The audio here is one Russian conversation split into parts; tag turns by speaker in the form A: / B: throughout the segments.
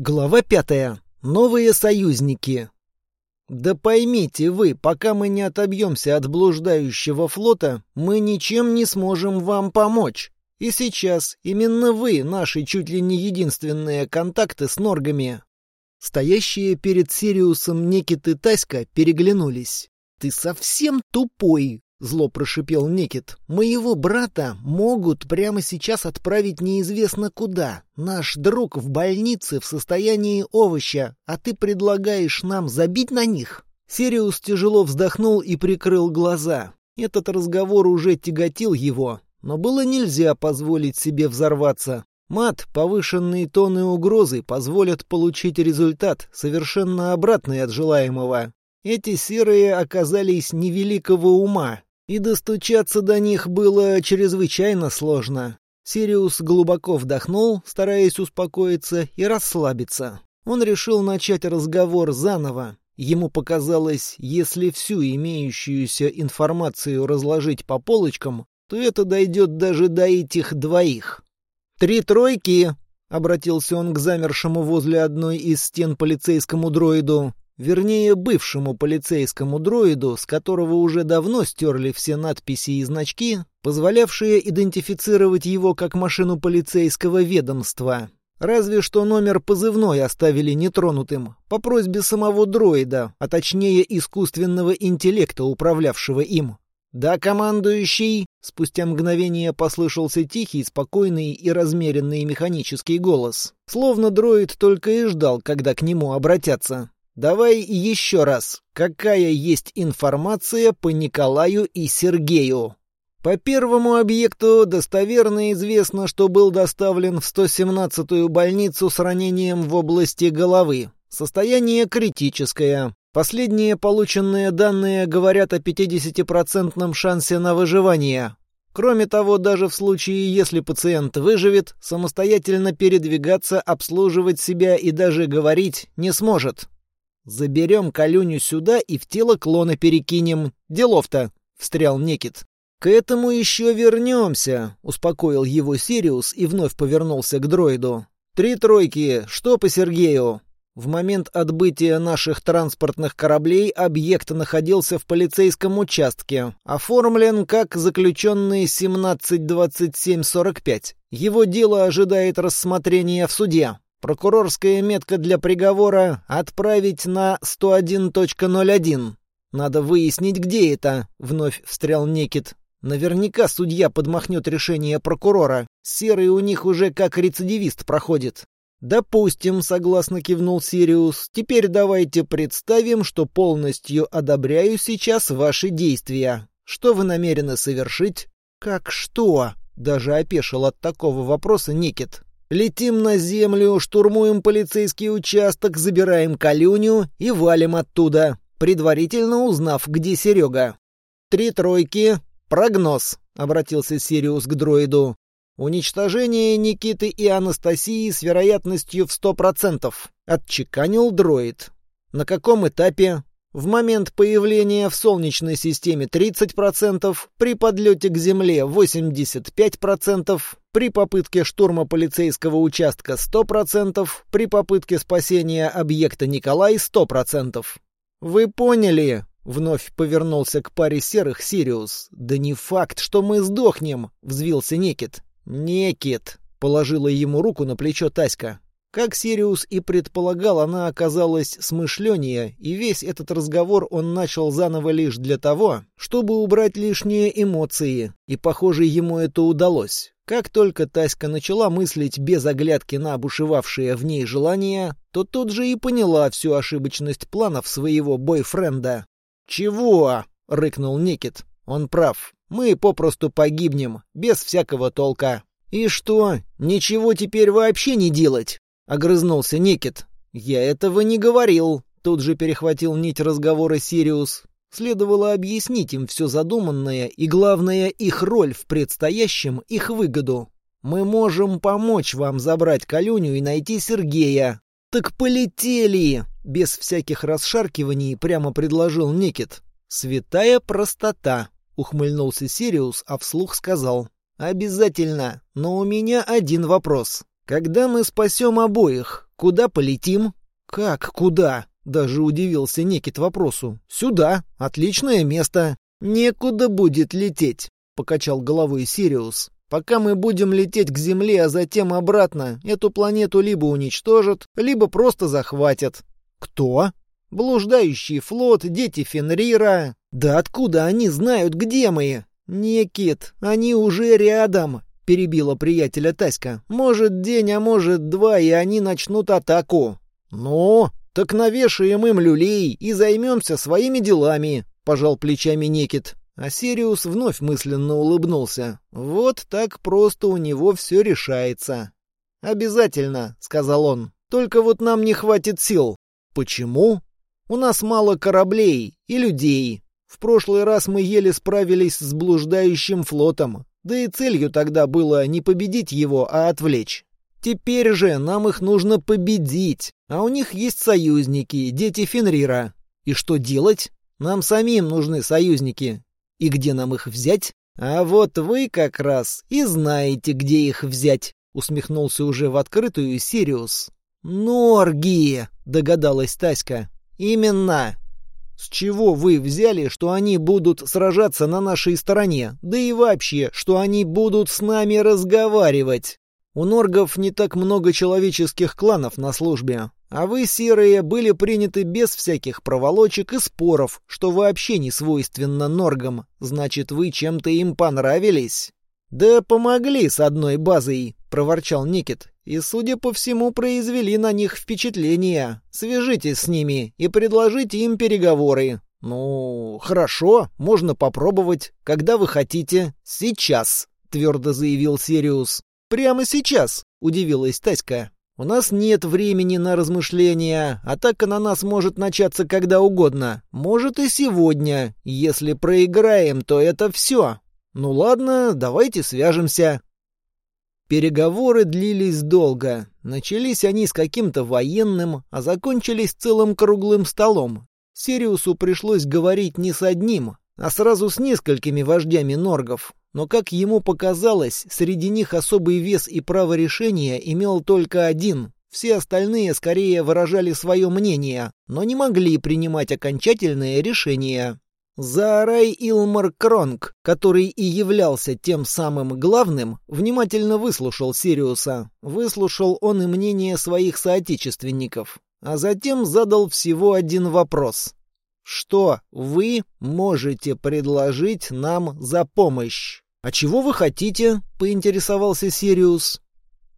A: Глава пятая. Новые союзники. Да поймите вы, пока мы не отобьемся от блуждающего флота, мы ничем не сможем вам помочь. И сейчас именно вы наши чуть ли не единственные контакты с норгами. Стоящие перед Сириусом Некит и Таська переглянулись. «Ты совсем тупой!» — зло прошипел Некит. «Моего брата могут прямо сейчас отправить неизвестно куда. Наш друг в больнице в состоянии овоща, а ты предлагаешь нам забить на них?» Сириус тяжело вздохнул и прикрыл глаза. Этот разговор уже тяготил его, но было нельзя позволить себе взорваться. Мат, повышенные тоны угрозы позволят получить результат, совершенно обратный от желаемого. Эти серые оказались невеликого ума, и достучаться до них было чрезвычайно сложно. Сириус глубоко вдохнул, стараясь успокоиться и расслабиться. Он решил начать разговор заново. Ему показалось, если всю имеющуюся информацию разложить по полочкам, то это дойдет даже до этих двоих. «Три тройки!» — обратился он к замершему возле одной из стен полицейскому дроиду. Вернее, бывшему полицейскому дроиду, с которого уже давно стерли все надписи и значки, позволявшие идентифицировать его как машину полицейского ведомства. Разве что номер позывной оставили нетронутым, по просьбе самого дроида, а точнее искусственного интеллекта, управлявшего им. «Да, командующий!» Спустя мгновение послышался тихий, спокойный и размеренный механический голос. Словно дроид только и ждал, когда к нему обратятся. Давай еще раз. Какая есть информация по Николаю и Сергею? По первому объекту достоверно известно, что был доставлен в 117-ю больницу с ранением в области головы. Состояние критическое. Последние полученные данные говорят о 50% шансе на выживание. Кроме того, даже в случае, если пациент выживет, самостоятельно передвигаться, обслуживать себя и даже говорить не сможет. «Заберем Калюню сюда и в тело клона перекинем. Делов-то!» — встрял Некит. «К этому еще вернемся», — успокоил его Сириус и вновь повернулся к дроиду. «Три тройки. Что по Сергею?» В момент отбытия наших транспортных кораблей объект находился в полицейском участке, оформлен как заключенный 172745. Его дело ожидает рассмотрения в суде. Прокурорская метка для приговора «Отправить на 101.01». Надо выяснить, где это, — вновь встрял Некит. Наверняка судья подмахнет решение прокурора. Серый у них уже как рецидивист проходит. «Допустим», — согласно кивнул Сириус. «Теперь давайте представим, что полностью одобряю сейчас ваши действия. Что вы намерены совершить?» «Как что?» — даже опешил от такого вопроса Никит. Летим на землю, штурмуем полицейский участок, забираем Калюню и валим оттуда, предварительно узнав, где Серега. Три тройки. Прогноз, обратился Сириус к дроиду. Уничтожение Никиты и Анастасии с вероятностью в сто процентов. Отчеканил дроид. На каком этапе? В момент появления в Солнечной системе 30%, при подлете к Земле 85%, при попытке штурма полицейского участка 100%, при попытке спасения объекта Николай 100%. «Вы поняли?» — вновь повернулся к паре серых Сириус. «Да не факт, что мы сдохнем!» — взвился Некит. «Некит!» — положила ему руку на плечо Таська. Как Сириус и предполагал, она оказалась смышленнее, и весь этот разговор он начал заново лишь для того, чтобы убрать лишние эмоции, и, похоже, ему это удалось. Как только Таська начала мыслить без оглядки на бушевавшее в ней желание, то тут же и поняла всю ошибочность планов своего бойфренда. «Чего?» — рыкнул Никит. «Он прав. Мы попросту погибнем, без всякого толка». «И что, ничего теперь вообще не делать?» Огрызнулся Никит. «Я этого не говорил», — тут же перехватил нить разговора Сириус. Следовало объяснить им все задуманное и, главное, их роль в предстоящем, их выгоду. «Мы можем помочь вам забрать Калюню и найти Сергея». «Так полетели!» — без всяких расшаркиваний прямо предложил Никит. «Святая простота», — ухмыльнулся Сириус, а вслух сказал. «Обязательно, но у меня один вопрос. Когда мы спасем обоих, Куда полетим? Как куда? Даже удивился Некит вопросу. Сюда. Отличное место. Некуда будет лететь, покачал головой Сириус. Пока мы будем лететь к Земле, а затем обратно, эту планету либо уничтожат, либо просто захватят. Кто? Блуждающий флот, дети Фенрира. Да откуда они знают, где мы? Некит, они уже рядом, перебила приятеля Таська. Может, день, а может, два, и они начнут атаку. Ну, так навешаем им люлей и займемся своими делами, пожал плечами Некит. А Сириус вновь мысленно улыбнулся. Вот так просто у него все решается. «Обязательно», — сказал он. «Только вот нам не хватит сил». «Почему?» «У нас мало кораблей и людей. В прошлый раз мы еле справились с блуждающим флотом. Да и целью тогда было не победить его, а отвлечь. Теперь же нам их нужно победить, а у них есть союзники, дети Фенрира. И что делать? Нам самим нужны союзники. И где нам их взять? А вот вы как раз и знаете, где их взять, усмехнулся уже в открытую Сириус. Норги, догадалась Таська. Именно. С чего вы взяли, что они будут сражаться на нашей стороне? Да и вообще, что они будут с нами разговаривать? У норгов не так много человеческих кланов на службе. А вы, серые, были приняты без всяких проволочек и споров, что вообще не свойственно норгам. Значит, вы чем-то им понравились? Да помогли с одной базой, проворчал Никит. И, судя по всему, произвели на них впечатление. Свяжитесь с ними и предложите им переговоры. Ну, хорошо, можно попробовать. Когда вы хотите? Сейчас, твердо заявил Сириус. Прямо сейчас, удивилась Таська. У нас нет времени на размышления. Атака на нас может начаться когда угодно. Может и сегодня. Если проиграем, то это все. Ну ладно, давайте свяжемся. Переговоры длились долго. Начались они с каким-то военным, а закончились целым круглым столом. Сириусу пришлось говорить не с одним, а сразу с несколькими вождями норгов. Но, как ему показалось, среди них особый вес и право решения имел только один. Все остальные скорее выражали свое мнение, но не могли принимать окончательное решение. Заарай Илмар Кронг, который и являлся тем самым главным, внимательно выслушал Сириуса. Выслушал он и мнение своих соотечественников. А затем задал всего один вопрос. Что вы можете предложить нам за помощь? А чего вы хотите? поинтересовался Сириус.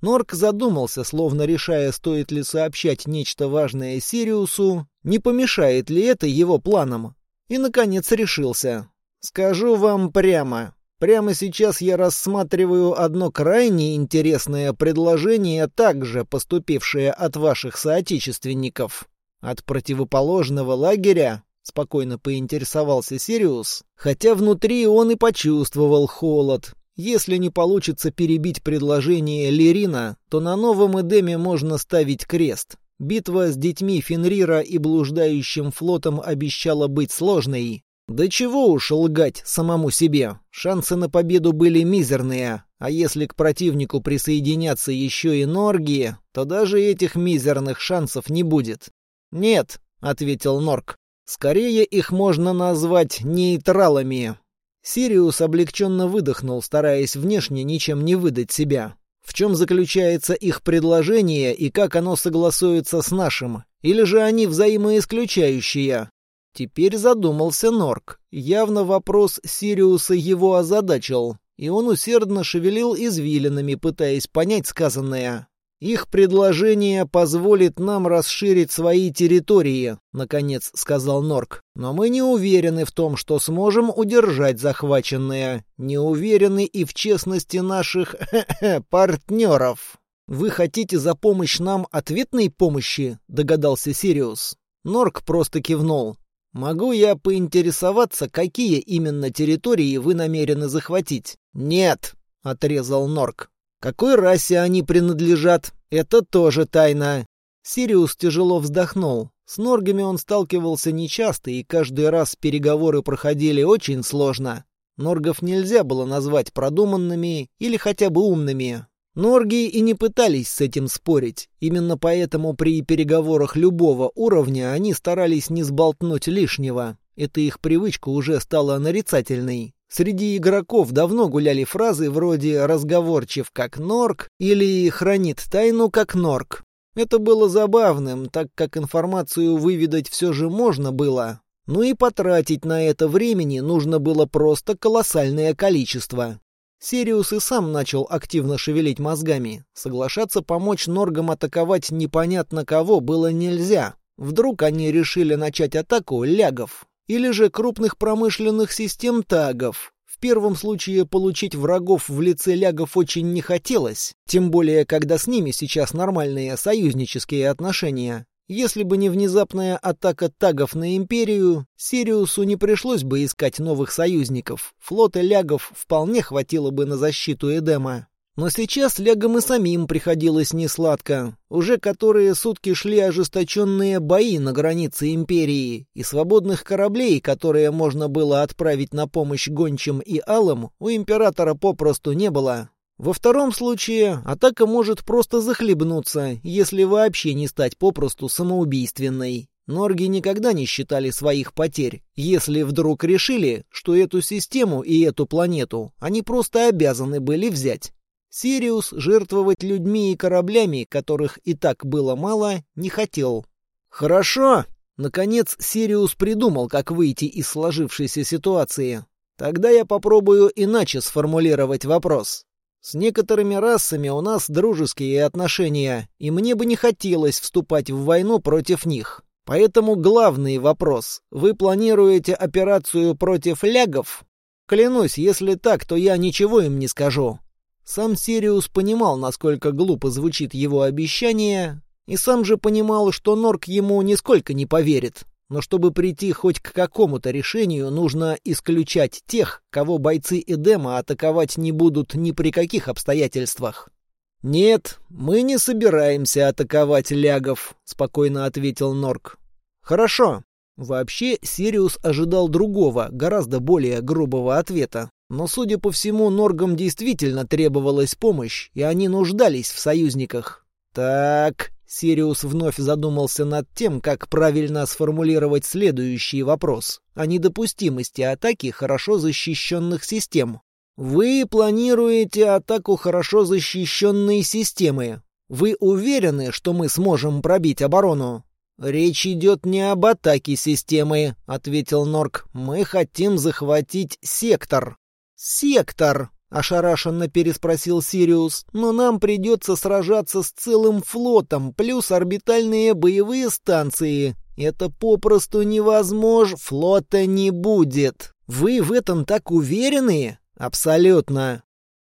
A: Норк задумался, словно решая, стоит ли сообщать нечто важное Сириусу, не помешает ли это его планам. И, наконец, решился. «Скажу вам прямо. Прямо сейчас я рассматриваю одно крайне интересное предложение, также поступившее от ваших соотечественников. От противоположного лагеря Спокойно поинтересовался Сириус, хотя внутри он и почувствовал холод. Если не получится перебить предложение Лерина, то на новом Эдеме можно ставить крест. Битва с детьми Фенрира и блуждающим флотом обещала быть сложной. Да чего уж лгать самому себе. Шансы на победу были мизерные, а если к противнику присоединятся еще и Норги, то даже этих мизерных шансов не будет. «Нет», — ответил Норг, Скорее их можно назвать нейтралами. Сириус облегченно выдохнул, стараясь внешне ничем не выдать себя. В чем заключается их предложение и как оно согласуется с нашим? Или же они взаимоисключающие? Теперь задумался Норк. Явно вопрос Сириуса его озадачил, и он усердно шевелил извилинами, пытаясь понять сказанное. Их предложение позволит нам расширить свои территории, наконец сказал Норк. Но мы не уверены в том, что сможем удержать захваченные. Не уверены и в честности наших партнеров. Вы хотите за помощь нам ответной помощи? догадался Сириус. Норк просто кивнул. Могу я поинтересоваться, какие именно территории вы намерены захватить? Нет, отрезал Норк. Какой расе они принадлежат, это тоже тайна. Сириус тяжело вздохнул. С норгами он сталкивался нечасто, и каждый раз переговоры проходили очень сложно. Норгов нельзя было назвать продуманными или хотя бы умными. Норги и не пытались с этим спорить. Именно поэтому при переговорах любого уровня они старались не сболтнуть лишнего. Эта их привычка уже стала нарицательной. Среди игроков давно гуляли фразы вроде «разговорчив как норк» или «хранит тайну как норк». Это было забавным, так как информацию выведать все же можно было. Ну и потратить на это времени нужно было просто колоссальное количество. Сириус и сам начал активно шевелить мозгами. Соглашаться помочь Норгам атаковать непонятно кого было нельзя. Вдруг они решили начать атаку лягов. Или же крупных промышленных систем тагов. В первом случае получить врагов в лице лягов очень не хотелось, тем более, когда с ними сейчас нормальные союзнические отношения. Если бы не внезапная атака тагов на Империю, Сириусу не пришлось бы искать новых союзников. Флота лягов вполне хватило бы на защиту Эдема. Но сейчас лягам и самим приходилось несладко. Уже которые сутки шли ожесточенные бои на границе Империи, и свободных кораблей, которые можно было отправить на помощь гончим и алым, у Императора попросту не было. Во втором случае атака может просто захлебнуться, если вообще не стать попросту самоубийственной. Норги никогда не считали своих потерь, если вдруг решили, что эту систему и эту планету они просто обязаны были взять. Сириус жертвовать людьми и кораблями, которых и так было мало, не хотел. «Хорошо!» Наконец Сириус придумал, как выйти из сложившейся ситуации. Тогда я попробую иначе сформулировать вопрос. С некоторыми расами у нас дружеские отношения, и мне бы не хотелось вступать в войну против них. Поэтому главный вопрос. Вы планируете операцию против лягов? Клянусь, если так, то я ничего им не скажу. Сам Сириус понимал, насколько глупо звучит его обещание, и сам же понимал, что Норк ему нисколько не поверит. Но чтобы прийти хоть к какому-то решению, нужно исключать тех, кого бойцы Эдема атаковать не будут ни при каких обстоятельствах. «Нет, мы не собираемся атаковать лягов», — спокойно ответил Норк. «Хорошо». Вообще, Сириус ожидал другого, гораздо более грубого ответа. Но, судя по всему, Норгам действительно требовалась помощь, и они нуждались в союзниках. «Так, Сириус вновь задумался над тем, как правильно сформулировать следующий вопрос о недопустимости атаки хорошо защищенных систем. Вы планируете атаку хорошо защищенной системы. Вы уверены, что мы сможем пробить оборону? «Речь идет не об атаке системы», — ответил Норк. «Мы хотим захватить сектор». «Сектор!» — ошарашенно переспросил Сириус. «Но нам придется сражаться с целым флотом, плюс орбитальные боевые станции. Это попросту невозможно. Флота не будет. Вы в этом так уверены?» «Абсолютно».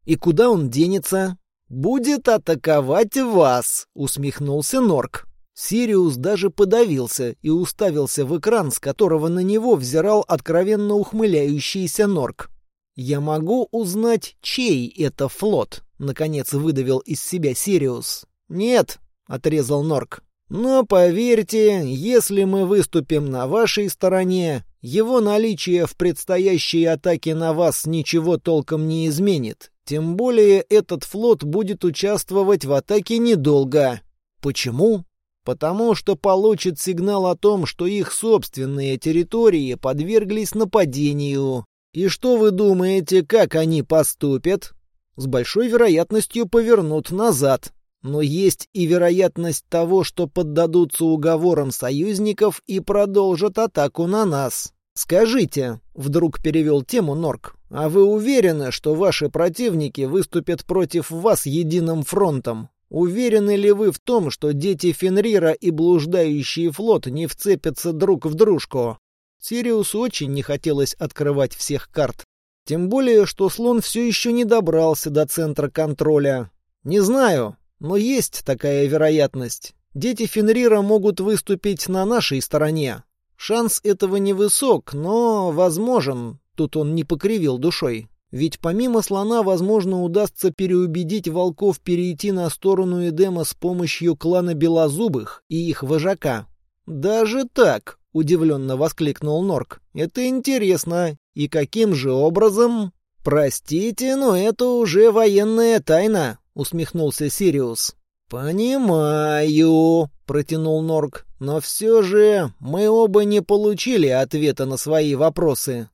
A: «И куда он денется?» «Будет атаковать вас», — усмехнулся Норк. Сириус даже подавился и уставился в экран, с которого на него взирал откровенно ухмыляющийся Норк. «Я могу узнать, чей это флот?» — наконец выдавил из себя Сириус. «Нет», — отрезал Норк. «Но поверьте, если мы выступим на вашей стороне, его наличие в предстоящей атаке на вас ничего толком не изменит. Тем более этот флот будет участвовать в атаке недолго. Почему? Потому что получит сигнал о том, что их собственные территории подверглись нападению. И что вы думаете, как они поступят? С большой вероятностью повернут назад. Но есть и вероятность того, что поддадутся уговорам союзников и продолжат атаку на нас. Скажите, вдруг перевел тему Норк, а вы уверены, что ваши противники выступят против вас единым фронтом? Уверены ли вы в том, что дети Фенрира и блуждающий флот не вцепятся друг в дружку? Сириусу очень не хотелось открывать всех карт. Тем более, что слон все еще не добрался до центра контроля. Не знаю, но есть такая вероятность. Дети Фенрира могут выступить на нашей стороне. Шанс этого невысок, но возможен. Тут он не покривил душой. Ведь помимо слона, возможно, удастся переубедить волков перейти на сторону Эдема с помощью клана Белозубых и их вожака. Даже так, — удивленно воскликнул Норк. «Это интересно. И каким же образом?» «Простите, но это уже военная тайна», — усмехнулся Сириус. «Понимаю», — протянул Норк, — «но все же мы оба не получили ответа на свои вопросы».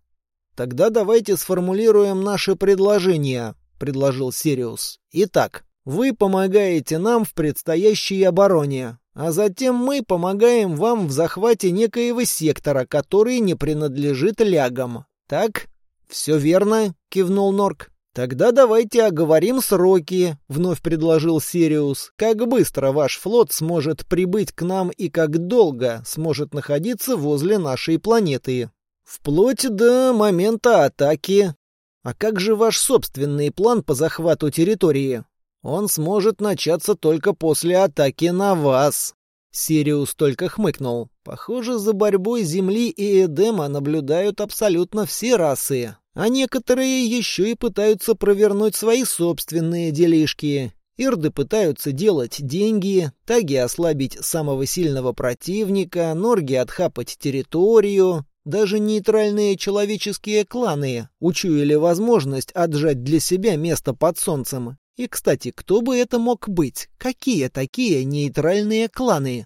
A: «Тогда давайте сформулируем наше предложение», — предложил Сириус. «Итак, вы помогаете нам в предстоящей обороне, а затем мы помогаем вам в захвате некоего сектора, который не принадлежит лягам. Так?» «Все верно», — кивнул Норк. «Тогда давайте оговорим сроки», — вновь предложил Сириус. «Как быстро ваш флот сможет прибыть к нам и как долго сможет находиться возле нашей планеты?» «Вплоть до момента атаки». «А как же ваш собственный план по захвату территории?» «Он сможет начаться только после атаки на вас». Сириус только хмыкнул. «Похоже, за борьбой Земли и Эдема наблюдают абсолютно все расы а некоторые еще и пытаются провернуть свои собственные делишки. Ирды пытаются делать деньги, таги ослабить самого сильного противника, норги отхапать территорию. Даже нейтральные человеческие кланы учуяли возможность отжать для себя место под солнцем. И, кстати, кто бы это мог быть? Какие такие нейтральные кланы?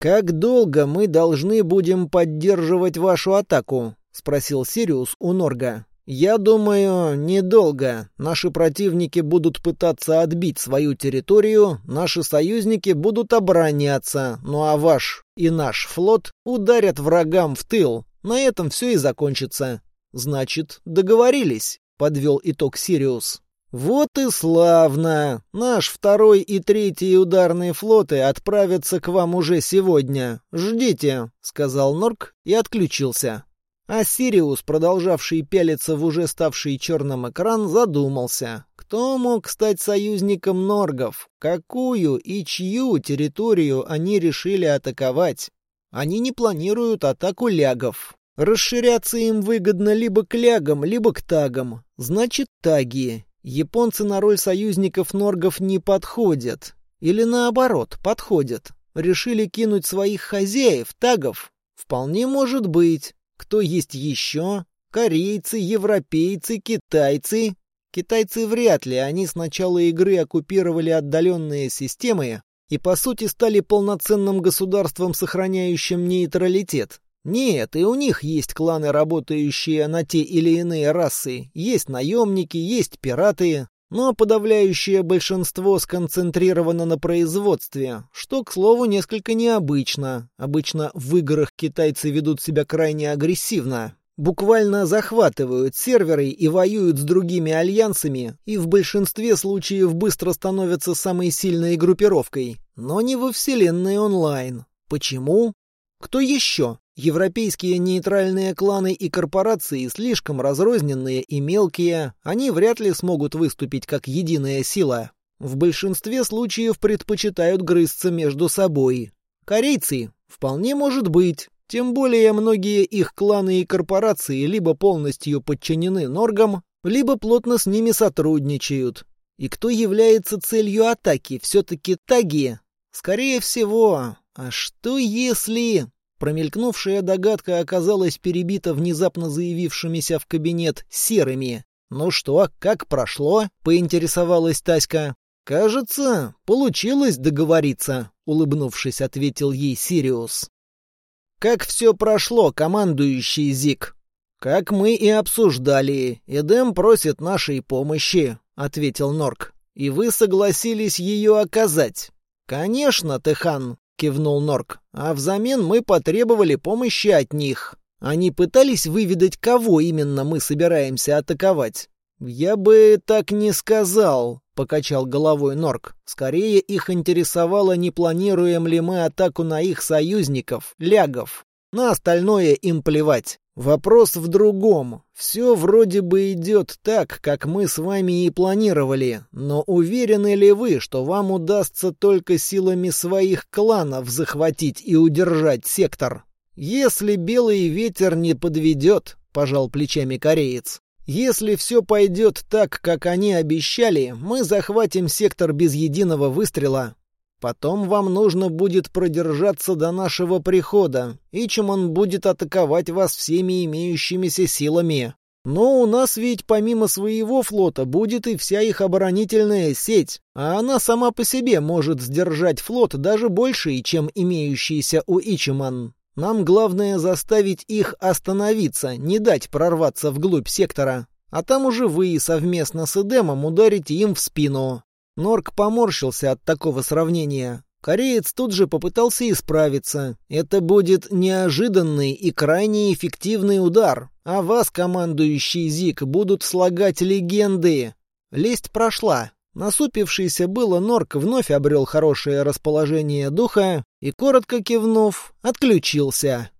A: «Как долго мы должны будем поддерживать вашу атаку?» — спросил Сириус у Норга. «Я думаю, недолго. Наши противники будут пытаться отбить свою территорию, наши союзники будут обороняться, ну а ваш и наш флот ударят врагам в тыл. На этом все и закончится». «Значит, договорились», — подвел итог Сириус. «Вот и славно! Наш второй и третий ударные флоты отправятся к вам уже сегодня. Ждите», — сказал Норк и отключился. А Сириус, продолжавший пялиться в уже ставший черным экран, задумался. Кто мог стать союзником норгов? Какую и чью территорию они решили атаковать? Они не планируют атаку лягов. Расширяться им выгодно либо к лягам, либо к тагам. Значит, таги. Японцы на роль союзников норгов не подходят. Или наоборот, подходят. Решили кинуть своих хозяев, тагов? Вполне может быть. Кто есть еще? Корейцы, европейцы, китайцы? Китайцы вряд ли, они с начала игры оккупировали отдаленные системы и, по сути, стали полноценным государством, сохраняющим нейтралитет. Нет, и у них есть кланы, работающие на те или иные расы, есть наемники, есть пираты, но подавляющее большинство сконцентрировано на производстве, что, к слову, несколько необычно. Обычно в играх китайцы ведут себя крайне агрессивно. Буквально захватывают серверы и воюют с другими альянсами, и в большинстве случаев быстро становятся самой сильной группировкой. Но не во вселенной онлайн. Почему? Кто еще? Европейские нейтральные кланы и корпорации слишком разрозненные и мелкие, они вряд ли смогут выступить как единая сила. В большинстве случаев предпочитают грызться между собой. Корейцы? Вполне может быть. Тем более многие их кланы и корпорации либо полностью подчинены Норгам, либо плотно с ними сотрудничают. И кто является целью атаки? Все-таки таги? Скорее всего. А что если... Промелькнувшая догадка оказалась перебита внезапно заявившимися в кабинет серыми. «Ну что, как прошло?» — поинтересовалась Таська. «Кажется, получилось договориться», — улыбнувшись, ответил ей Сириус. «Как все прошло, командующий Зик?» «Как мы и обсуждали, Эдем просит нашей помощи», — ответил Норк. «И вы согласились ее оказать?» «Конечно, Техан», кивнул Норк. А взамен мы потребовали помощи от них. Они пытались выведать, кого именно мы собираемся атаковать. Я бы так не сказал, покачал головой Норк. Скорее их интересовало, не планируем ли мы атаку на их союзников, лягов. На остальное им плевать. Вопрос в другом. Все вроде бы идет так, как мы с вами и планировали, но уверены ли вы, что вам удастся только силами своих кланов захватить и удержать сектор? Если белый ветер не подведет, пожал плечами кореец. Если все пойдет так, как они обещали, мы захватим сектор без единого выстрела, Потом вам нужно будет продержаться до нашего прихода, и чем он будет атаковать вас всеми имеющимися силами. Но у нас ведь помимо своего флота будет и вся их оборонительная сеть, а она сама по себе может сдержать флот даже больше, чем имеющийся у Ичиман. Нам главное заставить их остановиться, не дать прорваться вглубь сектора. А там уже вы совместно с Эдемом ударите им в спину. Норк поморщился от такого сравнения. Кореец тут же попытался исправиться. Это будет неожиданный и крайне эффективный удар, а вас, командующий Зик, будут слагать легенды. Лесть прошла. Насупившийся было Норк вновь обрел хорошее расположение духа и, коротко кивнув, отключился.